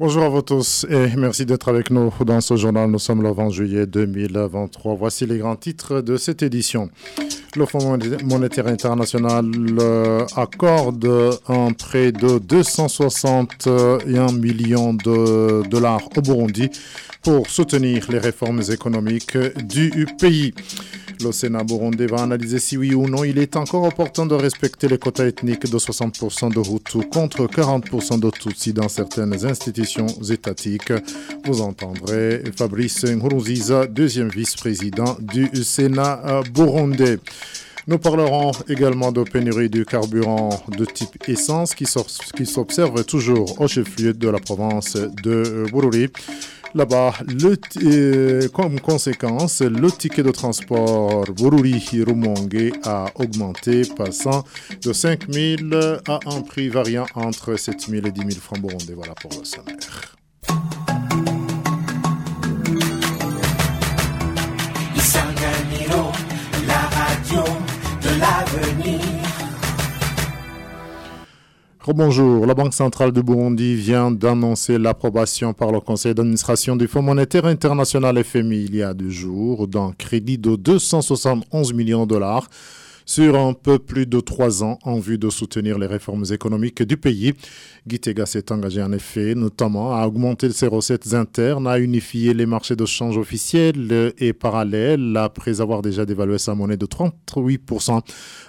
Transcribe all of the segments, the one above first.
Bonjour à vous tous et merci d'être avec nous dans ce journal. Nous sommes le 20 juillet 2023. Voici les grands titres de cette édition. Le Fonds monétaire international euh, accorde un prêt de 261 millions de dollars au Burundi pour soutenir les réformes économiques du pays. Le Sénat burundais va analyser si oui ou non il est encore opportun de respecter les quotas ethniques de 60% de Hutu contre 40% de Tutsi dans certaines institutions étatiques. Vous entendrez Fabrice Nkurunziza, deuxième vice-président du Sénat euh, burundais. Nous parlerons également de pénurie du carburant de type essence qui s'observe toujours au chef-lieu de la province de Bururi. Là-bas, euh, comme conséquence, le ticket de transport Bururi-Rumongue a augmenté, passant de 5 000 à un prix variant entre 7 000 et 10 000 francs burundais. Voilà pour le sommaire. Bonjour, la Banque centrale de Burundi vient d'annoncer l'approbation par le conseil d'administration du Fonds monétaire international FMI il y a deux jours d'un crédit de 271 millions de dollars sur un peu plus de trois ans en vue de soutenir les réformes économiques du pays. Gitega s'est engagé en effet notamment à augmenter ses recettes internes, à unifier les marchés de change officiels et parallèles après avoir déjà dévalué sa monnaie de 38%,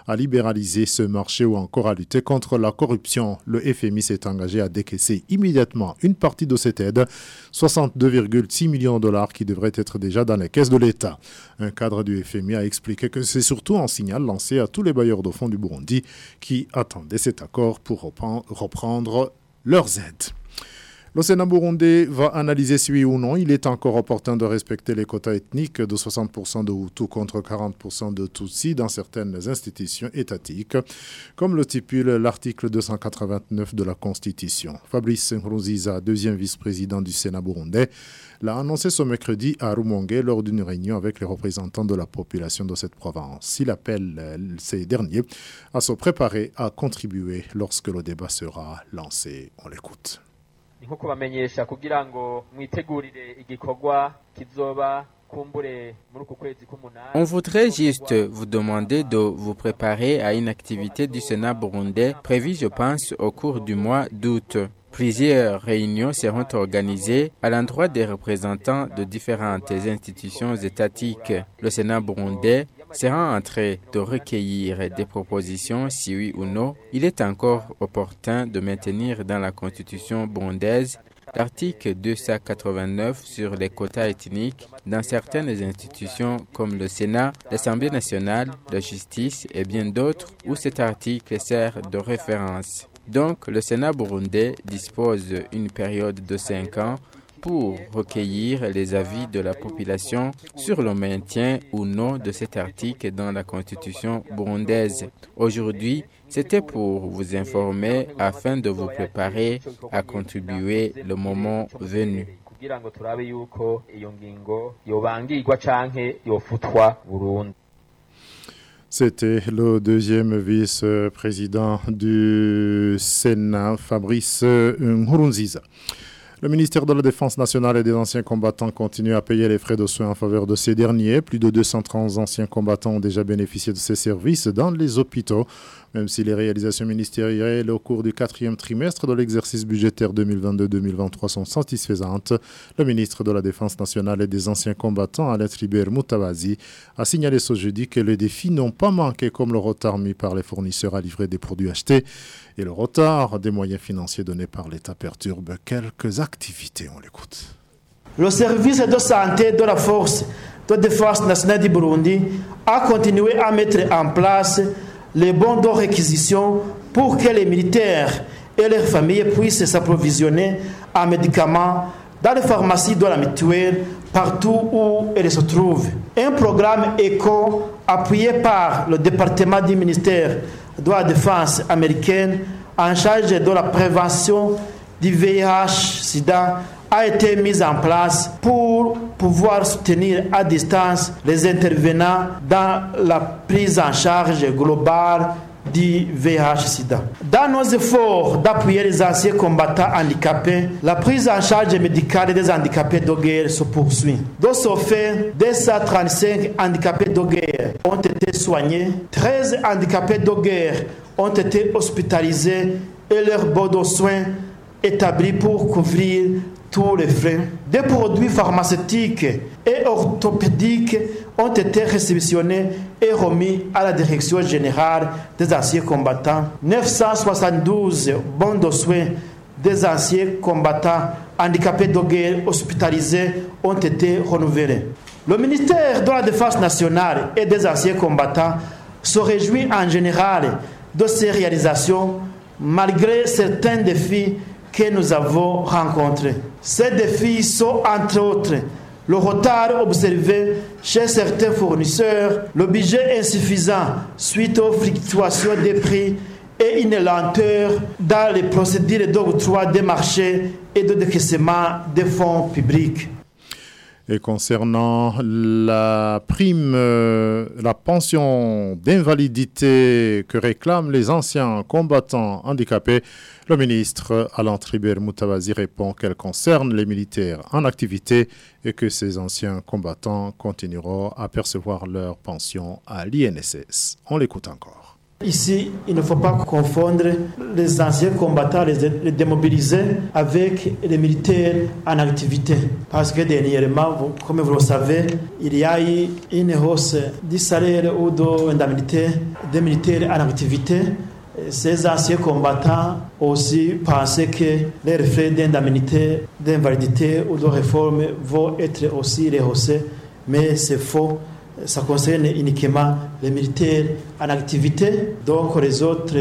à libéraliser ce marché ou encore à lutter contre la corruption. Le FMI s'est engagé à décaisser immédiatement une partie de cette aide, 62,6 millions de dollars qui devraient être déjà dans les caisses de l'État. Un cadre du FMI a expliqué que c'est surtout un signal lancé à tous les bailleurs de fonds du Burundi qui attendaient cet accord pour reprendre leurs aides. Le Sénat burundais va analyser si oui ou non il est encore opportun de respecter les quotas ethniques de 60% de Hutu contre 40% de Tutsi dans certaines institutions étatiques, comme le stipule l'article 289 de la Constitution. Fabrice Nkurunziza, deuxième vice-président du Sénat burundais, l'a annoncé ce mercredi à Rumongue lors d'une réunion avec les représentants de la population de cette province. Il appelle euh, ces derniers à se préparer à contribuer lorsque le débat sera lancé. On l'écoute. On voudrait juste vous demander de vous préparer à une activité du Sénat burundais prévue, je pense, au cours du mois d'août. Plusieurs réunions seront organisées à l'endroit des représentants de différentes institutions étatiques. Le Sénat burundais sera en train de recueillir des propositions si oui ou non il est encore opportun de maintenir dans la constitution burundaise l'article 289 sur les quotas ethniques dans certaines institutions comme le Sénat, l'Assemblée nationale, la justice et bien d'autres où cet article sert de référence. Donc, le Sénat burundais dispose d'une période de cinq ans pour recueillir les avis de la population sur le maintien ou non de cet article dans la constitution burundaise. Aujourd'hui, c'était pour vous informer afin de vous préparer à contribuer le moment venu. C'était le deuxième vice-président du Sénat, Fabrice Nkurunziza. Le ministère de la Défense nationale et des anciens combattants continue à payer les frais de soins en faveur de ces derniers. Plus de 230 anciens combattants ont déjà bénéficié de ces services dans les hôpitaux. Même si les réalisations ministérielles au cours du quatrième trimestre de l'exercice budgétaire 2022-2023 sont satisfaisantes, le ministre de la Défense nationale et des anciens combattants, Alain Tribert Moutabazi, a signalé ce jeudi que les défis n'ont pas manqué comme le retard mis par les fournisseurs à livrer des produits achetés et le retard des moyens financiers donnés par l'État perturbe quelques On l'écoute. Le service de santé de la force de défense nationale du Burundi a continué à mettre en place les bons de réquisition pour que les militaires et leurs familles puissent s'approvisionner en médicaments dans les pharmacies de la mutuelle partout où elles se trouvent. Un programme ECO appuyé par le département du ministère de la Défense américaine en charge de la prévention du VIH-Sida a été mis en place pour pouvoir soutenir à distance les intervenants dans la prise en charge globale du VIH-Sida. Dans nos efforts d'appuyer les anciens combattants handicapés, la prise en charge médicale des handicapés de guerre se poursuit. Dans ce fait, 235 handicapés de guerre ont été soignés, 13 handicapés de guerre ont été hospitalisés et leurs bord de soins établis pour couvrir tous les frais. Des produits pharmaceutiques et orthopédiques ont été réceptionnés et remis à la Direction générale des anciens combattants. 972 bons de soins des anciens combattants handicapés de guerre hospitalisés ont été renouvelés. Le ministère de la Défense nationale et des anciens combattants se réjouit en général de ces réalisations malgré certains défis que nous avons rencontrés. Ces défis sont entre autres le retard observé chez certains fournisseurs, le budget insuffisant suite aux fluctuations des prix et une lenteur dans les procédures d'octroi des marchés et de décaissement des fonds publics. Et concernant la prime, euh, la pension d'invalidité que réclament les anciens combattants handicapés, le ministre Alain Tribert Moutawazi répond qu'elle concerne les militaires en activité et que ces anciens combattants continueront à percevoir leur pension à l'INSS. On l'écoute encore. Ici, il ne faut pas confondre les anciens combattants, les, démobilisés, avec les militaires en activité. Parce que dernièrement, comme vous le savez, il y a eu une hausse du salaire ou de l'indemnité des militaires en activité. Ces anciens combattants aussi pensaient que les frais d'indemnité, d'invalidité ou de réforme vont être aussi rehaussés, mais c'est faux ça concerne uniquement les militaires en activité. Donc les autres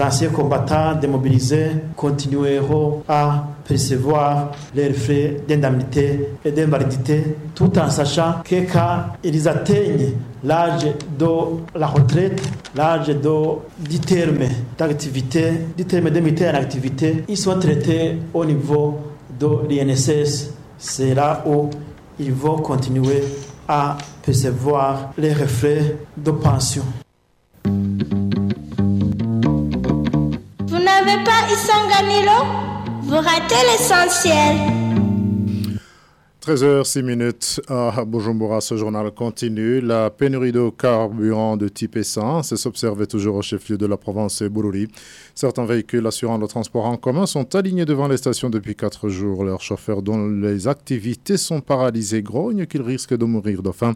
anciens combattants démobilisés continueront à percevoir leurs frais d'indemnité et d'invalidité, tout en sachant que quand ils atteignent l'âge de la retraite, l'âge de, du terme d'activité, du terme de militaire en activité, ils sont traités au niveau de l'INSS. C'est là où ils vont continuer à percevoir les reflets de pension. Vous n'avez pas Isanganilo Vous ratez l'essentiel. 13h06 minutes à Bujumbura, ce journal continue. La pénurie de carburant de type essence s'observait toujours au chef-lieu de la province Bururi. Certains véhicules assurant le transport en commun sont alignés devant les stations depuis quatre jours. Leurs chauffeurs dont les activités sont paralysées grognent qu'ils risquent de mourir de faim.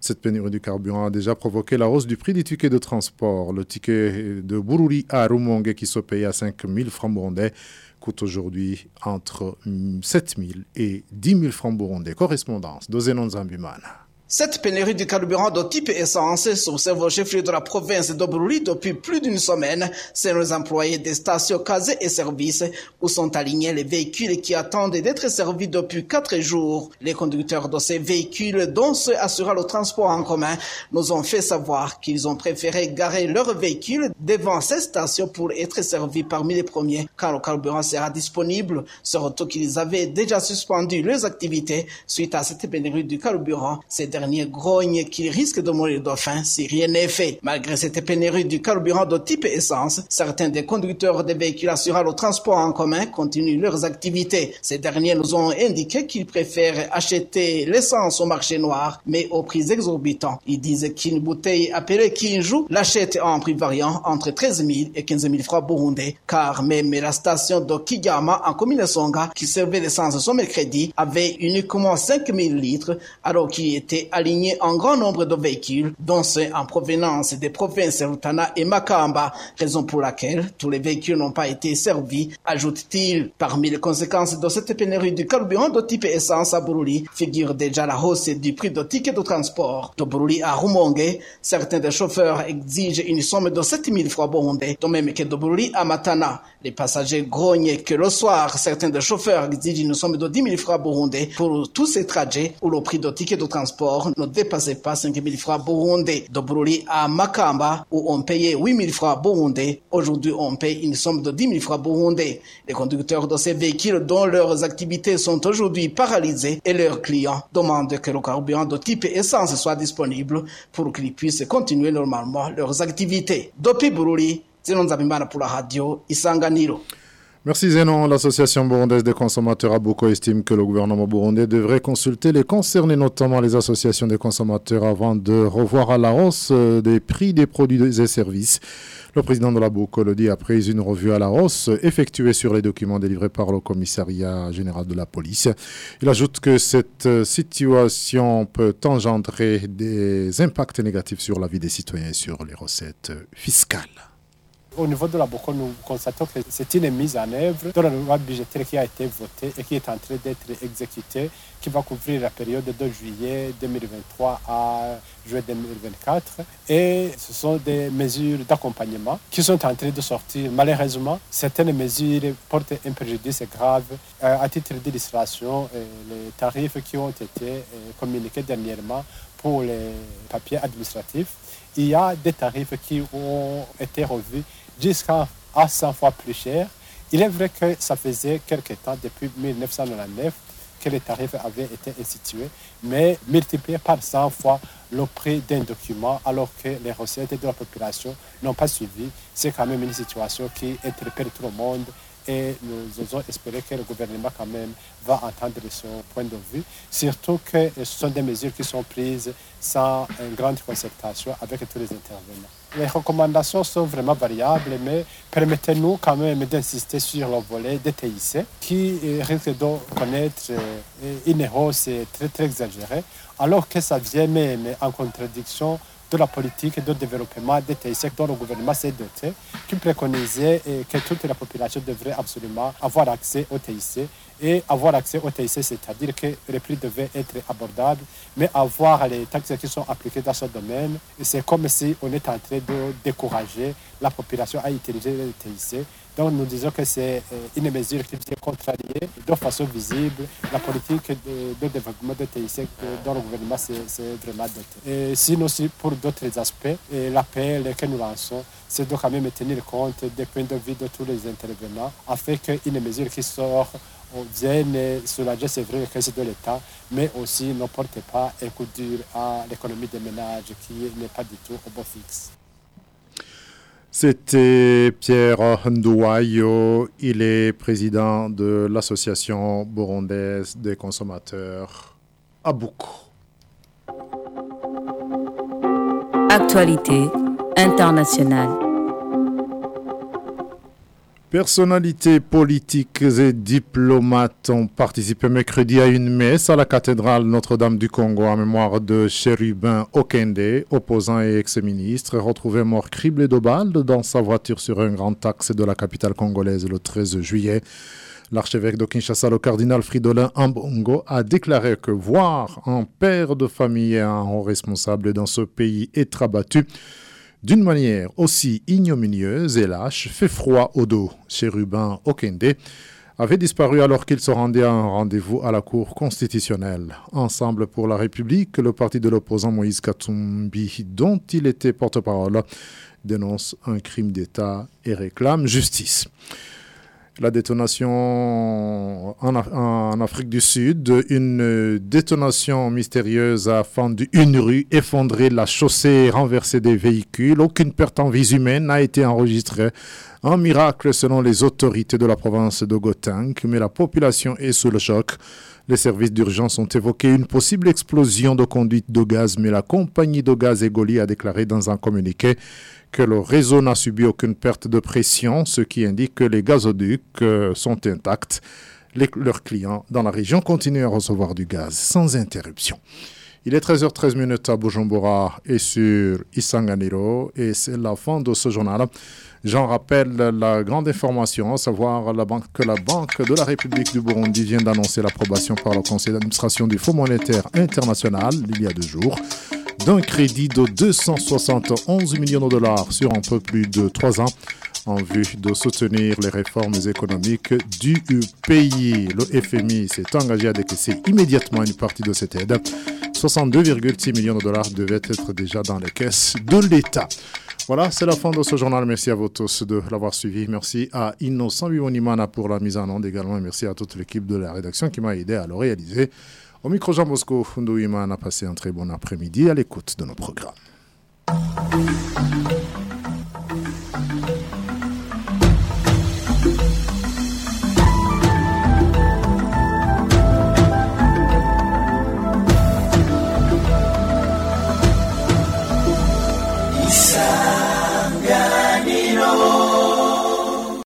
Cette pénurie du carburant a déjà provoqué la hausse du prix du ticket de transport. Le ticket de Bururi à Rumongue qui se paye à 5 000 francs burundais coûte aujourd'hui entre 7 000 et 10 000 francs burundais. Correspondance d'Ozenon Zambimana. Cette pénurie de carburant de type essence s'observe au chef de la province d'Obruli depuis plus d'une semaine. C'est les employés des stations casées et services où sont alignés les véhicules qui attendent d'être servis depuis quatre jours. Les conducteurs de ces véhicules, dont ceux assurant le transport en commun, nous ont fait savoir qu'ils ont préféré garer leurs véhicules devant ces stations pour être servis parmi les premiers quand le carburant sera disponible, surtout qu'ils avaient déjà suspendu leurs activités suite à cette pénurie du carburant. Ces dernier grogne qu'il risque de mourir de faim si rien n'est fait. Malgré cette pénurie du carburant de type essence, certains des conducteurs des véhicules assurant le transport en commun continuent leurs activités. Ces derniers nous ont indiqué qu'ils préfèrent acheter l'essence au marché noir, mais au prix exorbitant. Ils disent qu'une bouteille appelée Kinju l'achète en prix variant entre 13 000 et 15 000 francs burundais, car même la station de Kigama en commune Songa, qui servait l'essence sur mercredi, avait uniquement 5 000 litres, alors qu'il était aligné un grand nombre de véhicules, dont ceux en provenance des provinces Rutana et Makamba, raison pour laquelle tous les véhicules n'ont pas été servis, ajoute-t-il. Parmi les conséquences de cette pénurie du carburant de type essence à Buruli figure déjà la hausse du prix de ticket de transport. De Buruli à Rumongue, certains des chauffeurs exigent une somme de 7000 francs burundais, de même que de Buruli à Matana. Les passagers grognent que le soir, certains des chauffeurs exigent une somme de 10 000 francs burundais pour tous ces trajets où le prix de ticket de transport ne dépassaient pas 5 000 francs burundais. De Bruli à Makamba, où on payait 8 000 francs burundais, aujourd'hui on paye une somme de 10 000 francs burundais. Les conducteurs de ces véhicules dont leurs activités sont aujourd'hui paralysées et leurs clients demandent que le carburant de type essence soit disponible pour qu'ils puissent continuer normalement leurs activités. Depuis Bruli, Pour la radio. Merci Zénon. L'association burundaise des consommateurs Aboko estime que le gouvernement burundais devrait consulter les concernés, notamment les associations des consommateurs, avant de revoir à la hausse euh, des prix des produits et services. Le président de la Boko le dit après une revue à la hausse effectuée sur les documents délivrés par le commissariat général de la police. Il ajoute que cette euh, situation peut engendrer des impacts négatifs sur la vie des citoyens et sur les recettes fiscales. Au niveau de la BOCO, nous constatons que c'est une mise en œuvre de la loi budgétaire qui a été votée et qui est en train d'être exécutée, qui va couvrir la période de juillet 2023 à juillet 2024. Et ce sont des mesures d'accompagnement qui sont en train de sortir. Malheureusement, certaines mesures portent un préjudice grave. Euh, à titre d'illustration, euh, les tarifs qui ont été euh, communiqués dernièrement pour les papiers administratifs, il y a des tarifs qui ont été revus jusqu'à 100 fois plus cher. Il est vrai que ça faisait quelques temps, depuis 1999, que les tarifs avaient été institués, mais multiplié par 100 fois le prix d'un document alors que les recettes de la population n'ont pas suivi, c'est quand même une situation qui interpelle tout le monde et nous osons espérer que le gouvernement quand même va entendre son point de vue, surtout que ce sont des mesures qui sont prises sans une grande concertation avec tous les intervenants. Les recommandations sont vraiment variables, mais permettez-nous quand même d'insister sur le volet des TIC qui risque de connaître une hausse très très exagérée, alors que ça vient même en contradiction de la politique de développement des TIC dont le gouvernement s'est doté, qui préconisait que toute la population devrait absolument avoir accès au TIC et avoir accès au TIC, c'est-à-dire que les prix devaient être abordables, mais avoir les taxes qui sont appliquées dans ce domaine, c'est comme si on était en train de décourager la population à utiliser le TIC. Donc nous disons que c'est euh, une mesure qui vient contrarier de façon visible la politique de, développement de TIC dont le gouvernement s'est vraiment doté. Et sinon aussi pour d'autres aspects, l'appel que nous lançons, c'est de quand même tenir compte des points de vue de tous les intervenants afin qu'une mesure qui sort vienne soulager, c'est vrai, c'est de l'État, mais aussi ne porte pas un coup dur à l'économie des ménages qui n'est pas du tout au beau fixe. C'était Pierre Ndouayo, il est président de l'association burundaise des consommateurs à Actualité internationale. Personnalités politiques et diplomates ont participé mercredi à une messe à la cathédrale Notre-Dame du Congo en mémoire de Chérubin Okende, opposant et ex-ministre, retrouvé mort criblé de balles dans sa voiture sur un grand axe de la capitale congolaise le 13 juillet. L'archevêque de Kinshasa, le cardinal Fridolin Ambongo, a déclaré que voir un père de famille et un haut responsable dans ce pays être abattu d'une manière aussi ignominieuse et lâche, fait froid au dos. Chérubin Okende avait disparu alors qu'il se rendait à un rendez-vous à la Cour constitutionnelle. Ensemble pour la République, le parti de l'opposant Moïse Katumbi, dont il était porte-parole, dénonce un crime d'État et réclame justice la détonation en, Afrique du Sud. Une détonation mystérieuse a fendu une rue, effondré la chaussée renversé des véhicules. Aucune perte en vie humaine n'a été enregistrée. Un miracle selon les autorités de la province de Gauteng, mais la population est sous le choc. Les services d'urgence ont évoqué une possible explosion de conduite de gaz, mais la compagnie de gaz Egoli a déclaré dans un communiqué que le réseau n'a subi aucune perte de pression, ce qui indique que les gazoducs euh, sont intacts. leurs clients dans la région continuent à recevoir du gaz sans interruption. Il est 13h13 à Bujumbura et sur Isanganiro et c'est la fin de ce journal. J'en rappelle la grande information, à savoir que la Banque de la République du Burundi vient d'annoncer l'approbation par le Conseil d'administration du Fonds monétaire international il y a deux jours d'un crédit de 271 millions de dollars sur un peu plus de trois ans en vue de soutenir les réformes économiques du pays. Le FMI s'est engagé à décaisser immédiatement une partie de cette aide. 62,6 millions de dollars devaient être déjà dans les caisses de l'État. Voilà, c'est la fin de ce journal. Merci à vous tous de l'avoir suivi. Merci à Innocent Bibonimana pour la mise en onde également. Merci à toute l'équipe de la rédaction qui m'a aidé à le réaliser. Au micro, Jean Bosco Fundouima, a passé un très bon après-midi à l'écoute de nos programmes.